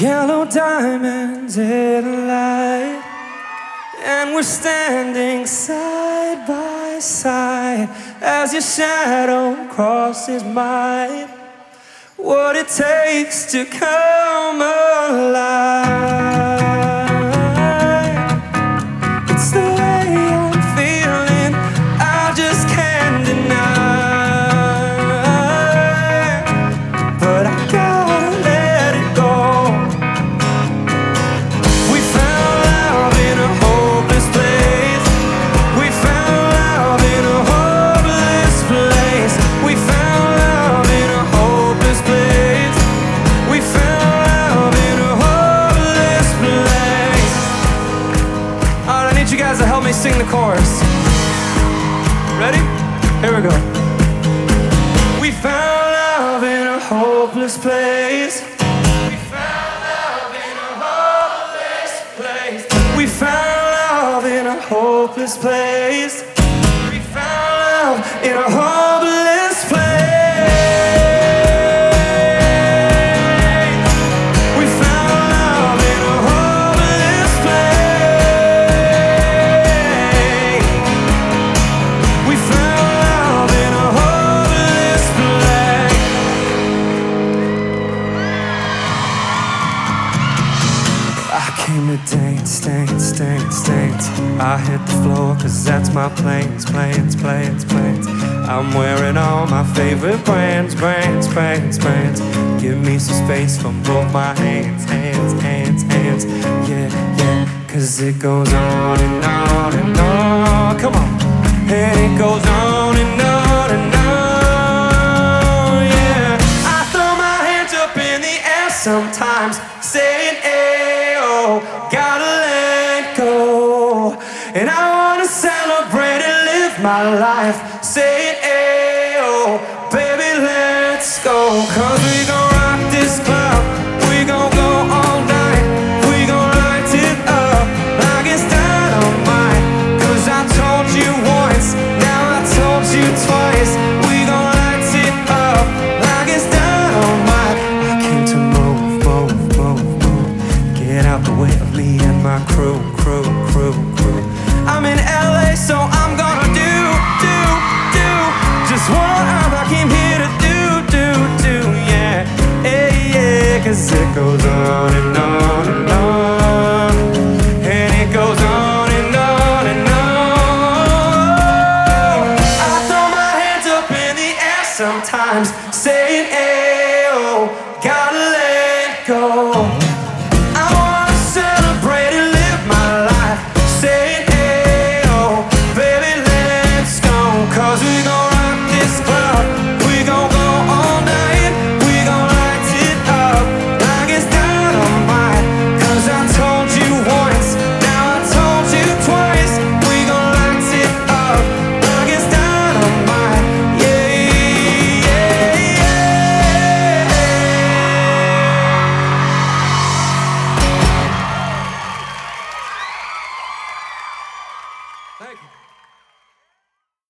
Yellow diamonds in light, and we're standing side by side as your shadow crosses mine. What it takes to come alive. Me sing the chorus. Ready? Here we go. We found love in a hopeless place. We found love in a hopeless place. We found love in a hopeless place. We found love in a came to dance, dance. I hit the floor cause that's my planes, planes, planes, planes. I'm wearing all my favorite brands, brands, brands, brands. Give me some space from both my hands, hands, hands, hands. Yeah, yeah. Cause it goes on and on and on. Come on. And it goes on sometimes, saying, Ayo, gotta let go. And I wanna celebrate and live my life, saying, Ayo, baby, let's go. Cause my crew, crew, crew, crew. I'm in LA, so I'm gonna do, do, do. Just what I came here to do, do, do, yeah. Hey, yeah, cause it goes on and on and on. And it goes on and on and on. I throw my hands up in the air sometimes, saying,